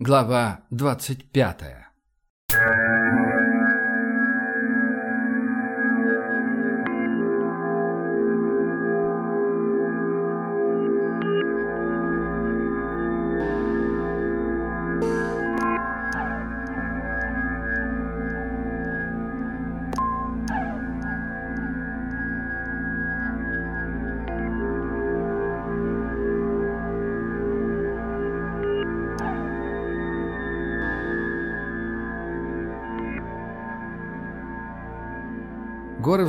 Глава 25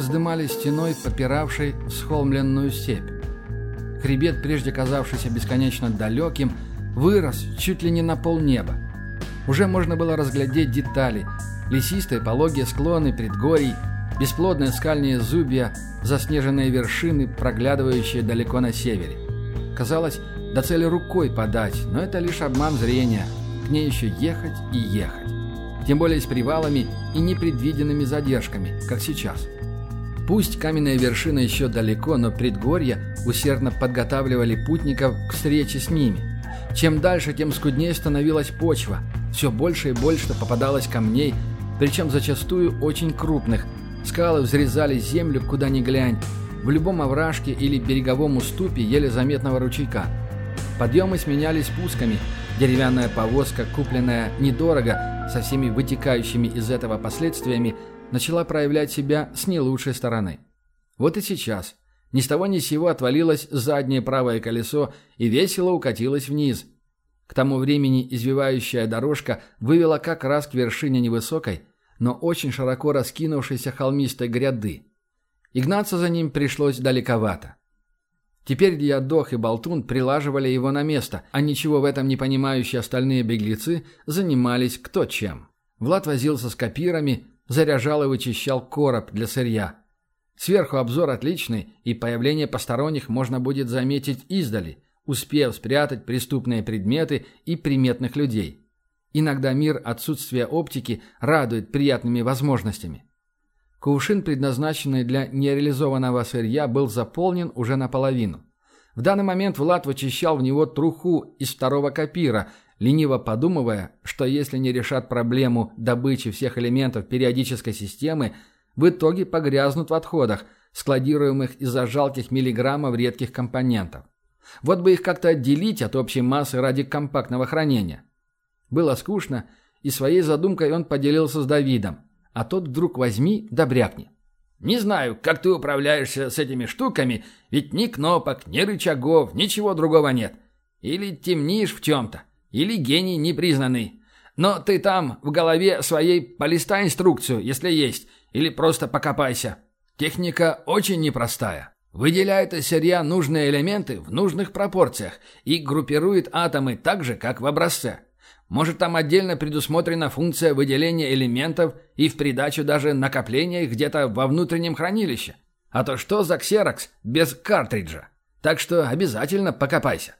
вздымали стеной, попиравшей схолмленную степь. Хребет, прежде казавшийся бесконечно далеким, вырос чуть ли не на полнеба. Уже можно было разглядеть детали – лесистые пологие склоны предгорий, бесплодные скальные зубья, заснеженные вершины, проглядывающие далеко на севере. Казалось, до цели рукой подать, но это лишь обман зрения. К ней еще ехать и ехать. Тем более с привалами и непредвиденными задержками, как сейчас – Пусть каменная вершина еще далеко, но предгорья усердно подготавливали путников к встрече с ними. Чем дальше, тем скуднее становилась почва. Все больше и больше попадалось камней, причем зачастую очень крупных. Скалы взрезали землю, куда ни глянь, в любом овражке или береговом уступе еле заметного ручейка. Подъемы сменялись спусками. Деревянная повозка, купленная недорого, со всеми вытекающими из этого последствиями, начала проявлять себя с не лучшей стороны. Вот и сейчас. Ни с того ни с сего отвалилось заднее правое колесо и весело укатилось вниз. К тому времени извивающая дорожка вывела как раз к вершине невысокой, но очень широко раскинувшейся холмистой гряды. И гнаться за ним пришлось далековато. Теперь Диадох и Болтун прилаживали его на место, а ничего в этом не понимающие остальные беглецы занимались кто чем. Влад возился с копирами, заряжал и вычищал короб для сырья. Сверху обзор отличный, и появление посторонних можно будет заметить издали, успев спрятать преступные предметы и приметных людей. Иногда мир отсутствия оптики радует приятными возможностями. Кувшин, предназначенный для нереализованного сырья, был заполнен уже наполовину. В данный момент Влад вычищал в него труху из второго копира лениво подумывая, что если не решат проблему добычи всех элементов периодической системы, в итоге погрязнут в отходах, складируемых из-за жалких миллиграммов редких компонентов. Вот бы их как-то отделить от общей массы ради компактного хранения. Было скучно, и своей задумкой он поделился с Давидом, а тот вдруг возьми да брякни. «Не знаю, как ты управляешься с этими штуками, ведь ни кнопок, ни рычагов, ничего другого нет. Или темнишь в чем-то. Или гений непризнанный. Но ты там в голове своей полистай инструкцию, если есть, или просто покопайся. Техника очень непростая. Выделяет из сырья нужные элементы в нужных пропорциях и группирует атомы так же, как в образце. Может, там отдельно предусмотрена функция выделения элементов и в придачу даже накопления их где-то во внутреннем хранилище. А то что за ксерокс без картриджа? Так что обязательно покопайся.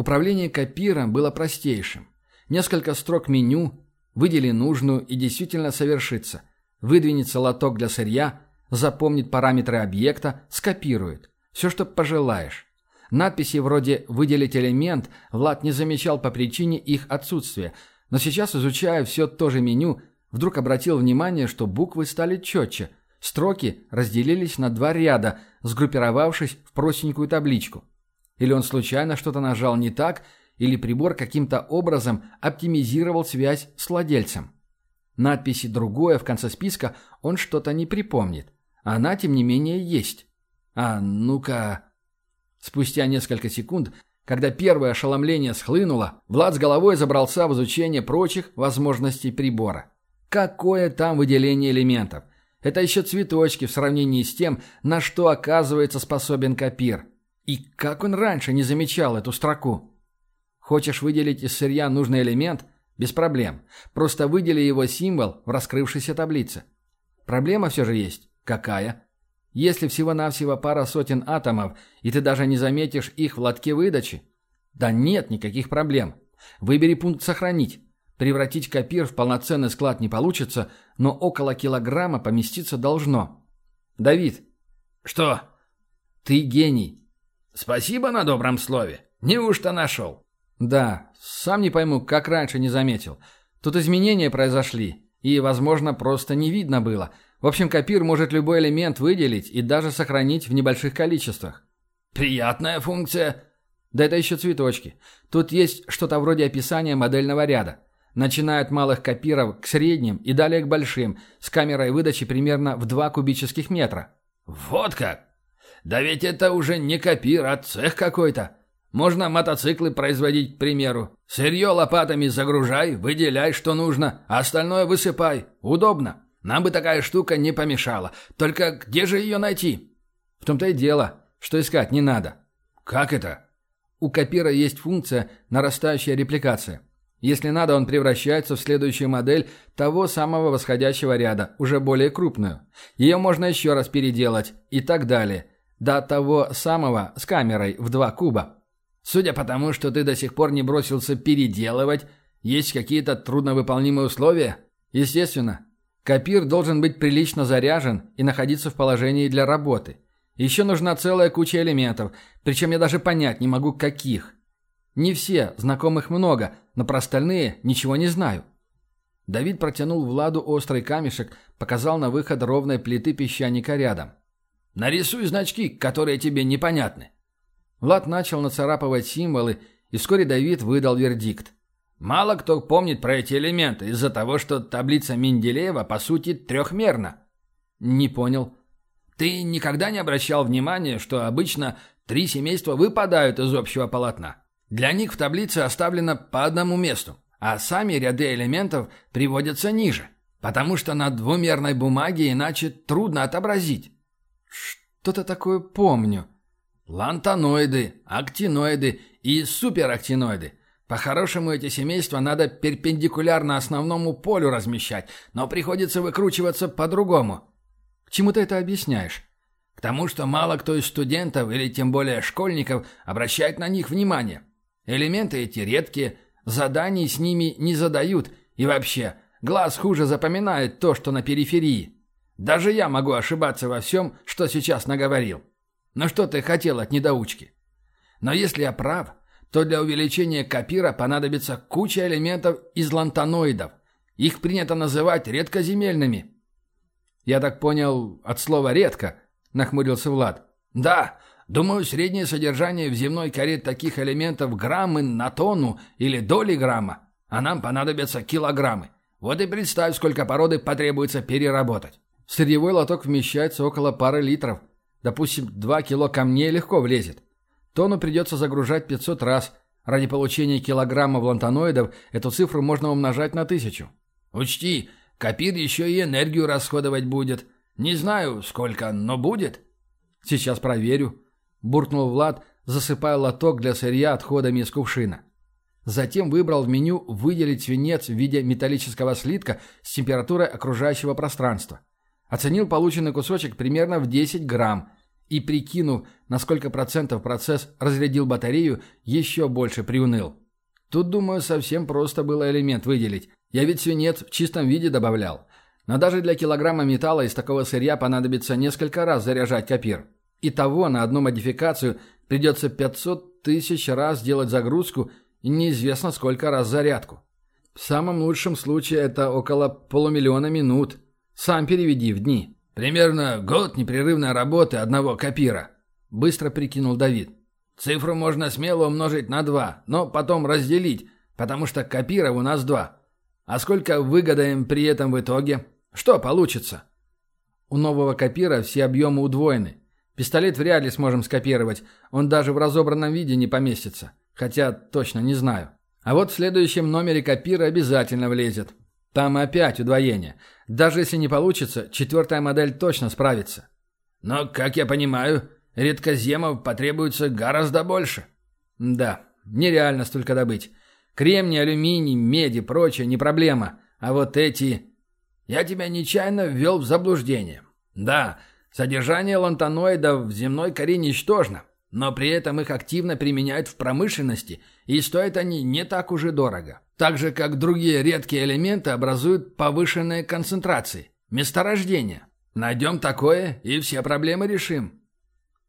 Управление копиром было простейшим. Несколько строк меню, выдели нужную и действительно совершится. Выдвинется лоток для сырья, запомнит параметры объекта, скопирует. Все, что пожелаешь. Надписи вроде «выделить элемент» Влад не замечал по причине их отсутствия, но сейчас, изучая все то же меню, вдруг обратил внимание, что буквы стали четче. Строки разделились на два ряда, сгруппировавшись в простенькую табличку. Или он случайно что-то нажал не так, или прибор каким-то образом оптимизировал связь с владельцем. Надписи «другое» в конце списка он что-то не припомнит. Она, тем не менее, есть. А ну-ка... Спустя несколько секунд, когда первое ошеломление схлынуло, Влад с головой забрался в изучение прочих возможностей прибора. Какое там выделение элементов? Это еще цветочки в сравнении с тем, на что оказывается способен копир. И как он раньше не замечал эту строку? Хочешь выделить из сырья нужный элемент? Без проблем. Просто выдели его символ в раскрывшейся таблице. Проблема все же есть. Какая? Если всего-навсего пара сотен атомов, и ты даже не заметишь их в лотке выдачи? Да нет никаких проблем. Выбери пункт «Сохранить». Превратить копир в полноценный склад не получится, но около килограмма поместиться должно. Давид. Что? Ты гений. Спасибо на добром слове. Неужто нашел? Да, сам не пойму, как раньше не заметил. Тут изменения произошли, и, возможно, просто не видно было. В общем, копир может любой элемент выделить и даже сохранить в небольших количествах. Приятная функция. Да это еще цветочки. Тут есть что-то вроде описания модельного ряда. Начиная от малых копиров к средним и далее к большим, с камерой выдачи примерно в 2 кубических метра. Вот как! Да ведь это уже не копир, а цех какой-то. Можно мотоциклы производить, к примеру. Сырье лопатами загружай, выделяй, что нужно, а остальное высыпай. Удобно. Нам бы такая штука не помешала. Только где же ее найти? В том-то и дело, что искать не надо. Как это? У копира есть функция нарастающая репликация. Если надо, он превращается в следующую модель того самого восходящего ряда, уже более крупную. Ее можно еще раз переделать и так далее. До того самого с камерой в два куба. Судя по тому, что ты до сих пор не бросился переделывать, есть какие-то трудновыполнимые условия? Естественно. Копир должен быть прилично заряжен и находиться в положении для работы. Еще нужна целая куча элементов, причем я даже понять не могу, каких. Не все, знакомых много, но про остальные ничего не знаю. Давид протянул Владу острый камешек, показал на выход ровной плиты песчаника рядом. «Нарисуй значки, которые тебе непонятны». Влад начал нацарапывать символы, и вскоре Давид выдал вердикт. «Мало кто помнит про эти элементы из-за того, что таблица Менделеева, по сути, трехмерна». «Не понял». «Ты никогда не обращал внимания, что обычно три семейства выпадают из общего полотна? Для них в таблице оставлено по одному месту, а сами ряды элементов приводятся ниже, потому что на двумерной бумаге иначе трудно отобразить». «Что-то такое помню», Лантаноиды, актиноиды и суперактиноиды. По-хорошему эти семейства надо перпендикулярно основному полю размещать, но приходится выкручиваться по-другому. К чему ты это объясняешь? К тому, что мало кто из студентов или тем более школьников обращает на них внимание. Элементы эти редкие, заданий с ними не задают, и вообще, глаз хуже запоминает то, что на периферии. Даже я могу ошибаться во всем, что сейчас наговорил. Но что ты хотел от недоучки? Но если я прав, то для увеличения копира понадобится куча элементов из лантаноидов. Их принято называть редкоземельными. Я так понял, от слова «редко», — нахмурился Влад. Да, думаю, среднее содержание в земной коре таких элементов граммы на тонну или доли грамма, а нам понадобятся килограммы. Вот и представь, сколько породы потребуется переработать. Сырьевой лоток вмещается около пары литров, Допустим, два кило камней легко влезет. Тону придется загружать 500 раз. Ради получения килограмма лантаноидов эту цифру можно умножать на тысячу. Учти, копир еще и энергию расходовать будет. Не знаю, сколько, но будет. Сейчас проверю. Буркнул Влад, засыпая лоток для сырья отходами из кувшина. Затем выбрал в меню выделить свинец в виде металлического слитка с температурой окружающего пространства. Оценил полученный кусочек примерно в 10 грамм и, прикинув, на сколько процентов процесс разрядил батарею, еще больше приуныл. Тут, думаю, совсем просто было элемент выделить. Я ведь свинец в чистом виде добавлял. Но даже для килограмма металла из такого сырья понадобится несколько раз заряжать копир. Итого на одну модификацию придется 500 тысяч раз делать загрузку и неизвестно сколько раз зарядку. В самом лучшем случае это около полумиллиона минут – сам переведи в дни. Примерно год непрерывной работы одного копира. Быстро прикинул Давид. Цифру можно смело умножить на два, но потом разделить, потому что копиров у нас два. А сколько выгодаем при этом в итоге? Что получится? У нового копира все объемы удвоены. Пистолет вряд ли сможем скопировать, он даже в разобранном виде не поместится. Хотя точно не знаю. А вот в следующем номере копира обязательно влезет. Там опять удвоение. Даже если не получится, четвертая модель точно справится. Но, как я понимаю, редкоземов потребуется гораздо больше. Да, нереально столько добыть. Кремний, алюминий, медь и прочее не проблема. А вот эти... Я тебя нечаянно ввел в заблуждение. Да, содержание лантаноидов в земной коре ничтожно, но при этом их активно применяют в промышленности, и стоят они не так уж и дорого. Так же, как другие редкие элементы образуют повышенные концентрации. Месторождения. Найдем такое, и все проблемы решим.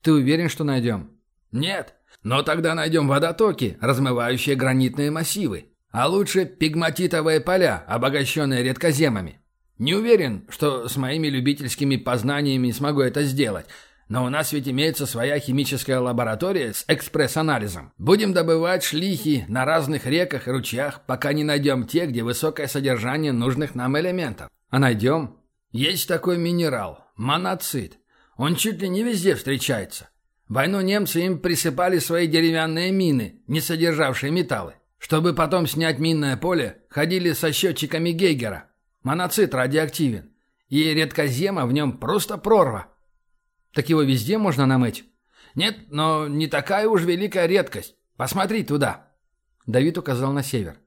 Ты уверен, что найдем? Нет. Но тогда найдем водотоки, размывающие гранитные массивы. А лучше пигматитовые поля, обогащенные редкоземами. Не уверен, что с моими любительскими познаниями смогу это сделать, но у нас ведь имеется своя химическая лаборатория с экспресс-анализом. Будем добывать шлихи на разных реках и ручьях, пока не найдем те, где высокое содержание нужных нам элементов. А найдем? Есть такой минерал – моноцит. Он чуть ли не везде встречается. В войну немцы им присыпали свои деревянные мины, не содержавшие металлы. Чтобы потом снять минное поле, ходили со счетчиками Гейгера. Моноцит радиоактивен. И редкозема в нем просто прорва. Так его везде можно намыть? Нет, но не такая уж великая редкость. Посмотри туда. Давид указал на север.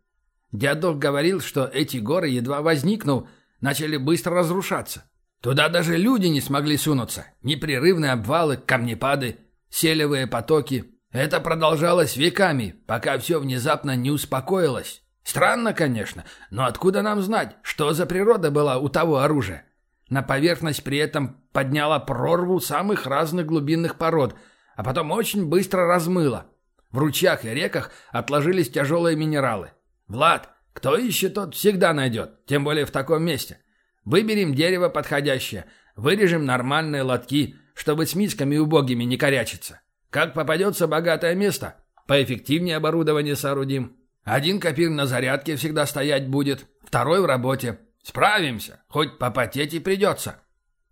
Дядок говорил, что эти горы, едва возникнув, начали быстро разрушаться. Туда даже люди не смогли сунуться. Непрерывные обвалы, камнепады, селевые потоки. Это продолжалось веками, пока все внезапно не успокоилось. Странно, конечно, но откуда нам знать, что за природа была у того оружия? На поверхность при этом подняла прорву самых разных глубинных пород, а потом очень быстро размыла. В ручьях и реках отложились тяжелые минералы. Влад, кто ищет, тот всегда найдет, тем более в таком месте. Выберем дерево подходящее, вырежем нормальные лотки, чтобы с мисками убогими не корячиться. Как попадется богатое место, поэффективнее оборудование соорудим. Один копир на зарядке всегда стоять будет, второй в работе. Справимся, хоть попотеть и придется.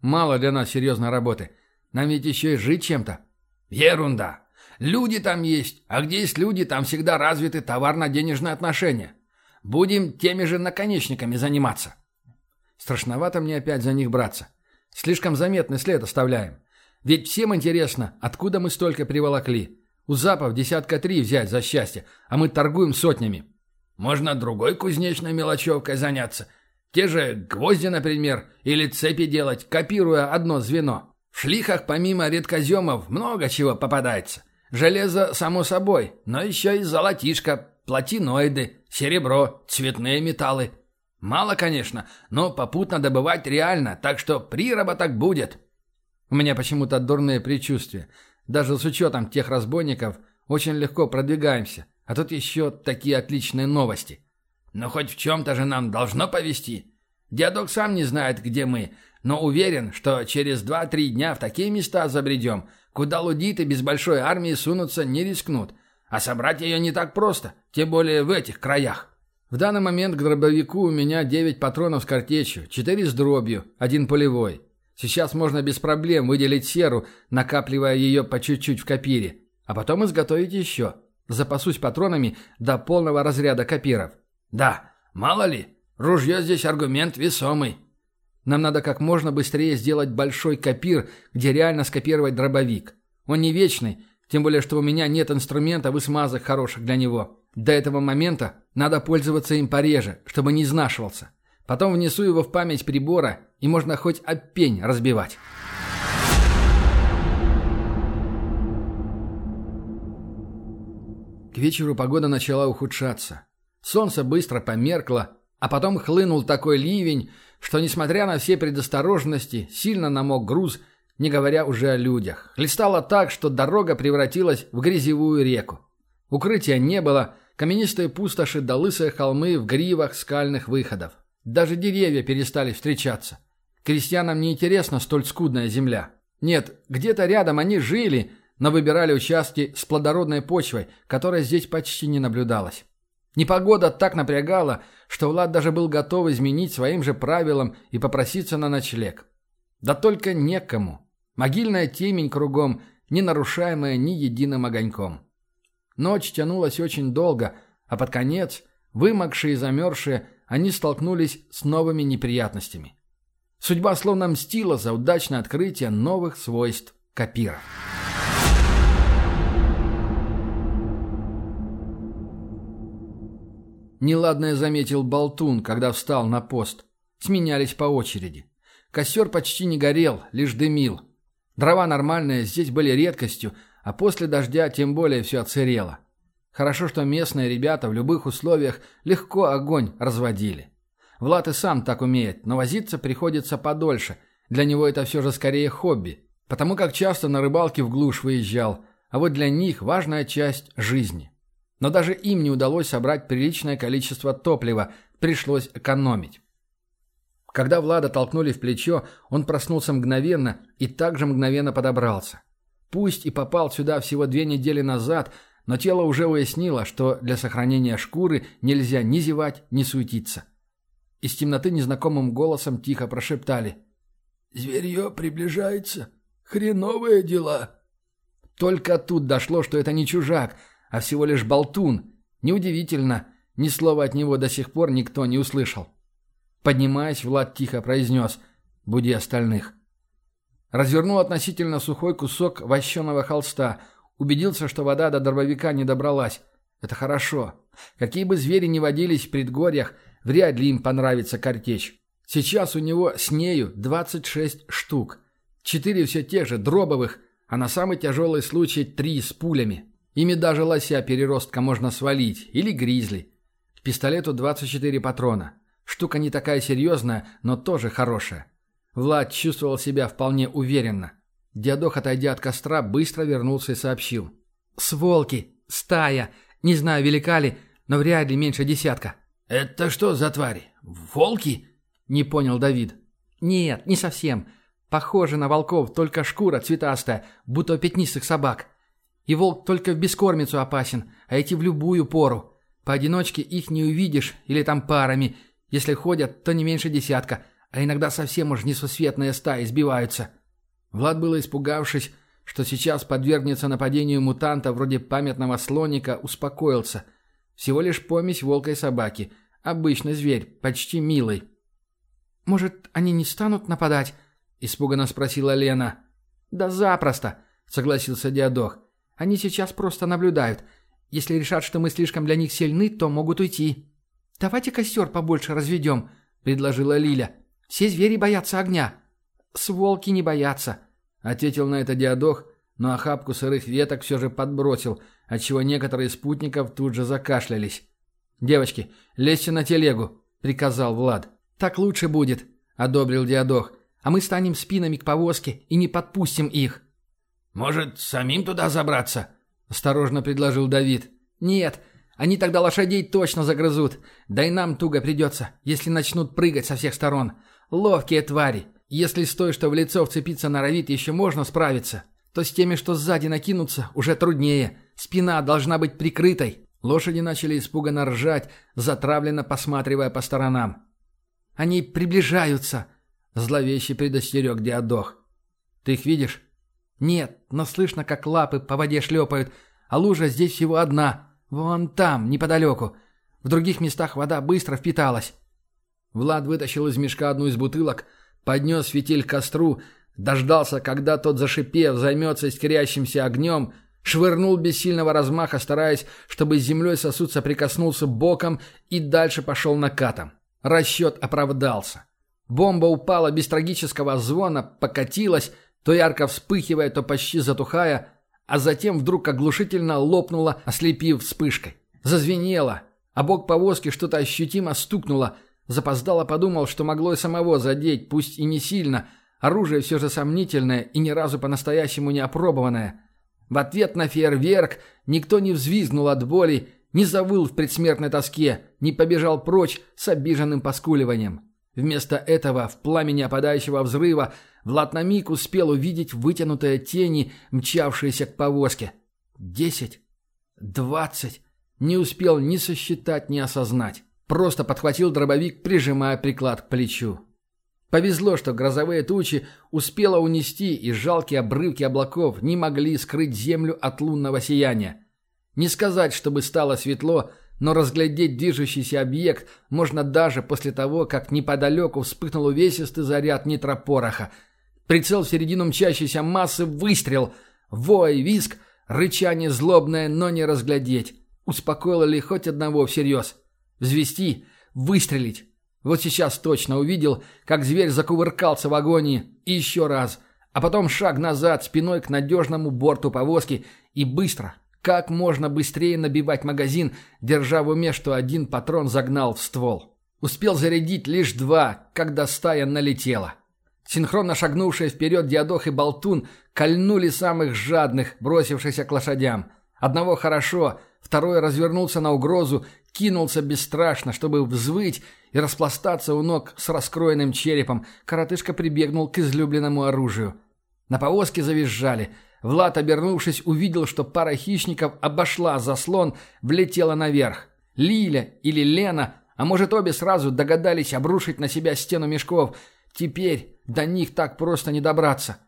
Мало для нас серьезной работы. Нам ведь еще и жить чем-то. Ерунда. Люди там есть, а где есть люди, там всегда развиты товарно-денежные отношения. Будем теми же наконечниками заниматься. Страшновато мне опять за них браться. Слишком заметный след оставляем. Ведь всем интересно, откуда мы столько приволокли. У запов десятка три взять за счастье, а мы торгуем сотнями. Можно другой кузнечной мелочевкой заняться – те же гвозди, например, или цепи делать, копируя одно звено. В шлихах помимо редкоземов много чего попадается. Железо, само собой, но еще и золотишко, платиноиды, серебро, цветные металлы. Мало, конечно, но попутно добывать реально, так что приработок будет. У меня почему-то дурные предчувствия. Даже с учетом тех разбойников очень легко продвигаемся. А тут еще такие отличные новости. Но хоть в чем-то же нам должно повести. Дедок сам не знает, где мы, но уверен, что через два-три дня в такие места забредем, куда лудиты без большой армии сунуться не рискнут. А собрать ее не так просто, тем более в этих краях. В данный момент к дробовику у меня девять патронов с картечью, четыре с дробью, один полевой. Сейчас можно без проблем выделить серу, накапливая ее по чуть-чуть в копире, а потом изготовить еще. Запасусь патронами до полного разряда копиров. Да, мало ли, ружье здесь аргумент весомый. Нам надо как можно быстрее сделать большой копир, где реально скопировать дробовик. Он не вечный, тем более, что у меня нет инструментов и смазок хороших для него. До этого момента надо пользоваться им пореже, чтобы не изнашивался. Потом внесу его в память прибора, и можно хоть об пень разбивать. К вечеру погода начала ухудшаться. Солнце быстро померкло, а потом хлынул такой ливень, что, несмотря на все предосторожности, сильно намок груз, не говоря уже о людях. Хлестало так, что дорога превратилась в грязевую реку. Укрытия не было, каменистые пустоши да лысые холмы в гривах скальных выходов. Даже деревья перестали встречаться. Крестьянам не интересна столь скудная земля. Нет, где-то рядом они жили, но выбирали участки с плодородной почвой, которая здесь почти не наблюдалась. Непогода так напрягала, что Влад даже был готов изменить своим же правилам и попроситься на ночлег. Да только некому. Могильная темень кругом, не нарушаемая ни единым огоньком. Ночь тянулась очень долго, а под конец, вымокшие и замерзшие, они столкнулись с новыми неприятностями. Судьба словно мстила за удачное открытие новых свойств копира. Неладное заметил Болтун, когда встал на пост. Сменялись по очереди. Костер почти не горел, лишь дымил. Дрова нормальные здесь были редкостью, а после дождя тем более все отсырело. Хорошо, что местные ребята в любых условиях легко огонь разводили. Влад и сам так умеет, но возиться приходится подольше. Для него это все же скорее хобби. Потому как часто на рыбалке в глушь выезжал, а вот для них важная часть жизни. Но даже им не удалось собрать приличное количество топлива, пришлось экономить. Когда Влада толкнули в плечо, он проснулся мгновенно и также мгновенно подобрался. Пусть и попал сюда всего две недели назад, но тело уже уяснило, что для сохранения шкуры нельзя ни зевать, ни суетиться. Из темноты незнакомым голосом тихо прошептали. «Зверье приближается. Хреновые дела». Только тут дошло, что это не чужак, а всего лишь болтун. Неудивительно, ни слова от него до сих пор никто не услышал. Поднимаясь, Влад тихо произнес «Буди остальных». Развернул относительно сухой кусок вощеного холста, убедился, что вода до дробовика не добралась. Это хорошо. Какие бы звери ни водились в предгорьях, вряд ли им понравится картечь. Сейчас у него с нею 26 штук. Четыре все те же, дробовых, а на самый тяжелый случай три с пулями. Ими даже лося переростка можно свалить, или гризли. К пистолету 24 патрона. Штука не такая серьезная, но тоже хорошая. Влад чувствовал себя вполне уверенно. Диадох, отойдя от костра, быстро вернулся и сообщил. «Сволки! Стая! Не знаю, велика ли, но вряд ли меньше десятка». «Это что за твари? Волки?» — не понял Давид. «Нет, не совсем. Похоже на волков, только шкура цветастая, будто пятнистых собак. И волк только в бескормицу опасен, а эти в любую пору. Поодиночке их не увидишь, или там парами — если ходят, то не меньше десятка, а иногда совсем уж несусветные стаи сбиваются. Влад было испугавшись, что сейчас подвергнется нападению мутанта вроде памятного слоника, успокоился. Всего лишь помесь волка и собаки. Обычный зверь, почти милый. «Может, они не станут нападать?» – испуганно спросила Лена. «Да запросто», – согласился Диадох. «Они сейчас просто наблюдают. Если решат, что мы слишком для них сильны, то могут уйти». «Давайте костер побольше разведем», — предложила Лиля. «Все звери боятся огня». «Сволки не боятся», — ответил на это Диадох, но охапку сырых веток все же подбросил, отчего некоторые спутников тут же закашлялись. «Девочки, лезьте на телегу», — приказал Влад. «Так лучше будет», — одобрил Диадох. «А мы станем спинами к повозке и не подпустим их». «Может, самим туда забраться?» — осторожно предложил Давид. «Нет, они тогда лошадей точно загрызут. Да и нам туго придется, если начнут прыгать со всех сторон. Ловкие твари. Если с той, что в лицо вцепиться норовит, еще можно справиться, то с теми, что сзади накинутся, уже труднее. Спина должна быть прикрытой. Лошади начали испуганно ржать, затравленно посматривая по сторонам. «Они приближаются!» — зловеще предостерег Диадох. «Ты их видишь?» «Нет, но слышно, как лапы по воде шлепают, а лужа здесь всего одна». «Вон там, неподалеку. В других местах вода быстро впиталась». Влад вытащил из мешка одну из бутылок, поднес фитиль к костру, дождался, когда тот, зашипев, займется искрящимся огнем, швырнул без сильного размаха, стараясь, чтобы с землей сосуд соприкоснулся боком и дальше пошел накатом. Расчет оправдался. Бомба упала без трагического звона, покатилась, то ярко вспыхивая, то почти затухая, а затем вдруг оглушительно лопнула, ослепив вспышкой. Зазвенело, а бок повозки что-то ощутимо стукнуло. Запоздало подумал, что могло и самого задеть, пусть и не сильно. Оружие все же сомнительное и ни разу по-настоящему не опробованное. В ответ на фейерверк никто не взвизгнул от боли, не завыл в предсмертной тоске, не побежал прочь с обиженным поскуливанием. Вместо этого в пламени опадающего взрыва Влад на миг успел увидеть вытянутые тени, мчавшиеся к повозке. Десять? Двадцать? Не успел ни сосчитать, ни осознать. Просто подхватил дробовик, прижимая приклад к плечу. Повезло, что грозовые тучи успело унести, и жалкие обрывки облаков не могли скрыть землю от лунного сияния. Не сказать, чтобы стало светло, но разглядеть движущийся объект можно даже после того, как неподалеку вспыхнул увесистый заряд нитропороха – Прицел в середину мчащейся массы, выстрел. Вой, виск, рычание злобное, но не разглядеть. Успокоило ли хоть одного всерьез? Взвести, выстрелить. Вот сейчас точно увидел, как зверь закувыркался в агонии. И еще раз. А потом шаг назад, спиной к надежному борту повозки. И быстро, как можно быстрее набивать магазин, держа в уме, что один патрон загнал в ствол. Успел зарядить лишь два, когда стая налетела. Синхронно шагнувшие вперед Диадох и Болтун кольнули самых жадных, бросившихся к лошадям. Одного хорошо, второй развернулся на угрозу, кинулся бесстрашно, чтобы взвыть и распластаться у ног с раскроенным черепом. Коротышка прибегнул к излюбленному оружию. На повозке завизжали. Влад, обернувшись, увидел, что пара хищников обошла заслон, влетела наверх. Лиля или Лена, а может обе сразу догадались обрушить на себя стену мешков. Теперь до них так просто не добраться.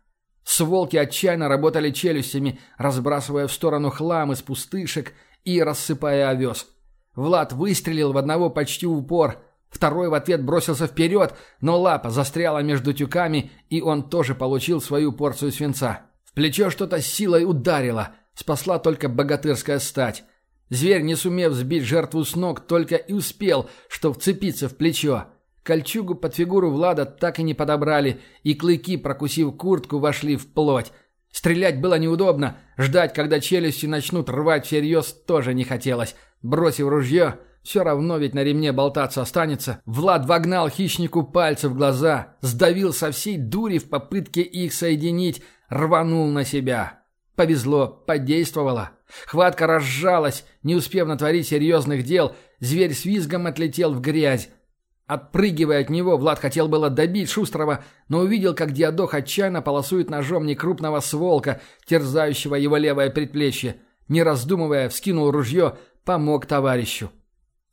Сволки отчаянно работали челюстями, разбрасывая в сторону хлам из пустышек и рассыпая овес. Влад выстрелил в одного почти в упор, второй в ответ бросился вперед, но лапа застряла между тюками, и он тоже получил свою порцию свинца. В плечо что-то силой ударило, спасла только богатырская стать. Зверь, не сумев сбить жертву с ног, только и успел, что вцепиться в плечо. Кольчугу под фигуру Влада так и не подобрали, и клыки, прокусив куртку, вошли в плоть. Стрелять было неудобно, ждать, когда челюсти начнут рвать всерьез, тоже не хотелось. Бросив ружье, все равно ведь на ремне болтаться останется, Влад вогнал хищнику пальцы в глаза, сдавил со всей дури в попытке их соединить, рванул на себя. Повезло, подействовало. Хватка разжалась, не успев натворить серьезных дел, зверь с визгом отлетел в грязь. Отпрыгивая от него, Влад хотел было добить Шустрого, но увидел, как Диадох отчаянно полосует ножом некрупного сволка, терзающего его левое предплечье. Не раздумывая, вскинул ружье, помог товарищу.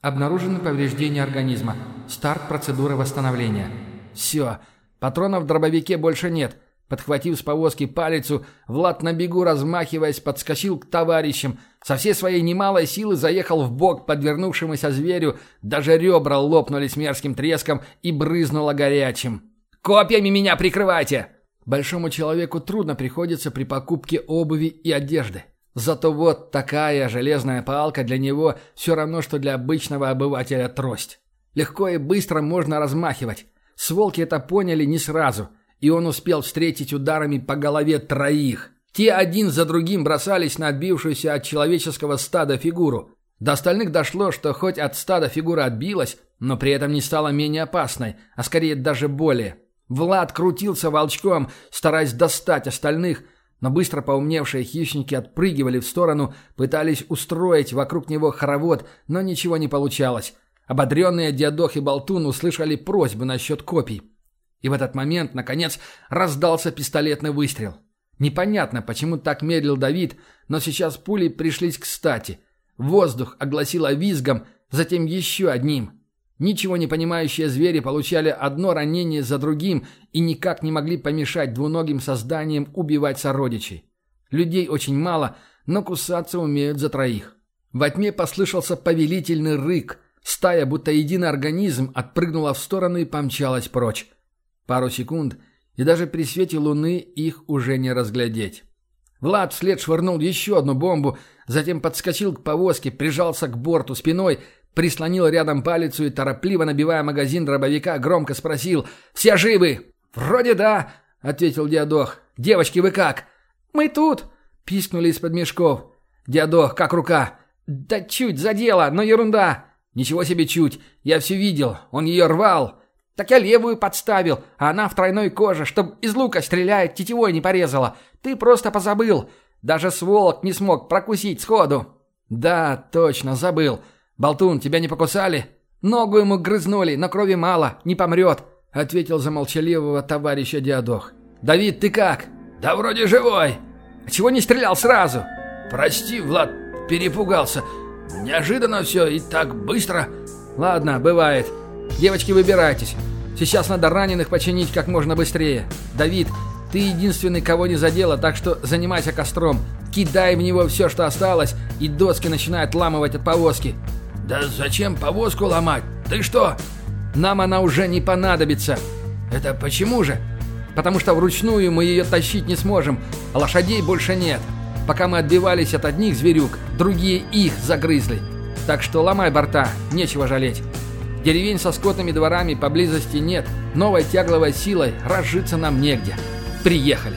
Обнаружены повреждения организма. Старт процедуры восстановления. Все, патронов в дробовике больше нет. Подхватив с повозки палицу, Влад на бегу, размахиваясь, подскочил к товарищам. Со всей своей немалой силы заехал в бок подвернувшемуся зверю, даже ребра лопнули с мерзким треском и брызнуло горячим. «Копьями меня прикрывайте!» Большому человеку трудно приходится при покупке обуви и одежды. Зато вот такая железная палка для него все равно, что для обычного обывателя трость. Легко и быстро можно размахивать. Сволки это поняли не сразу – и он успел встретить ударами по голове троих. Те один за другим бросались на отбившуюся от человеческого стада фигуру. До остальных дошло, что хоть от стада фигура отбилась, но при этом не стала менее опасной, а скорее даже более. Влад крутился волчком, стараясь достать остальных, но быстро поумневшие хищники отпрыгивали в сторону, пытались устроить вокруг него хоровод, но ничего не получалось. Ободренные Диадох и Болтун услышали просьбы насчет копий. И в этот момент, наконец, раздался пистолетный выстрел. Непонятно, почему так медлил Давид, но сейчас пули пришлись кстати. Воздух огласило визгом, затем еще одним. Ничего не понимающие звери получали одно ранение за другим и никак не могли помешать двуногим созданиям убивать сородичей. Людей очень мало, но кусаться умеют за троих. Во тьме послышался повелительный рык. Стая, будто единый организм, отпрыгнула в сторону и помчалась прочь. Пару секунд, и даже при свете луны их уже не разглядеть. Влад вслед швырнул еще одну бомбу, затем подскочил к повозке, прижался к борту спиной, прислонил рядом палицу и, торопливо набивая магазин дробовика, громко спросил «Все живы?» «Вроде да», — ответил Диадох. «Девочки, вы как?» «Мы тут», — пискнули из-под мешков. «Диадох, как рука?» «Да чуть, задело, но ерунда». «Ничего себе чуть, я все видел, он ее рвал». Так я левую подставил, а она в тройной коже, чтоб из лука стреляет, тетивой не порезала. Ты просто позабыл. Даже сволок не смог прокусить сходу. Да, точно, забыл. Болтун, тебя не покусали? Ногу ему грызнули, но крови мало, не помрет, ответил за молчаливого товарища Диадох. Давид, ты как? Да вроде живой. А чего не стрелял сразу? Прости, Влад, перепугался. Неожиданно все и так быстро. Ладно, бывает. Девочки, выбирайтесь. Сейчас надо раненых починить как можно быстрее. Давид, ты единственный, кого не задело, так что занимайся костром. Кидай в него все, что осталось, и доски начинают ламывать от повозки. Да зачем повозку ломать? Ты что? Нам она уже не понадобится. Это почему же? Потому что вручную мы ее тащить не сможем, а лошадей больше нет. Пока мы отбивались от одних зверюк, другие их загрызли. Так что ломай борта, нечего жалеть. Деревень со скотными дворами поблизости нет. Новой тягловой силой разжиться нам негде. Приехали.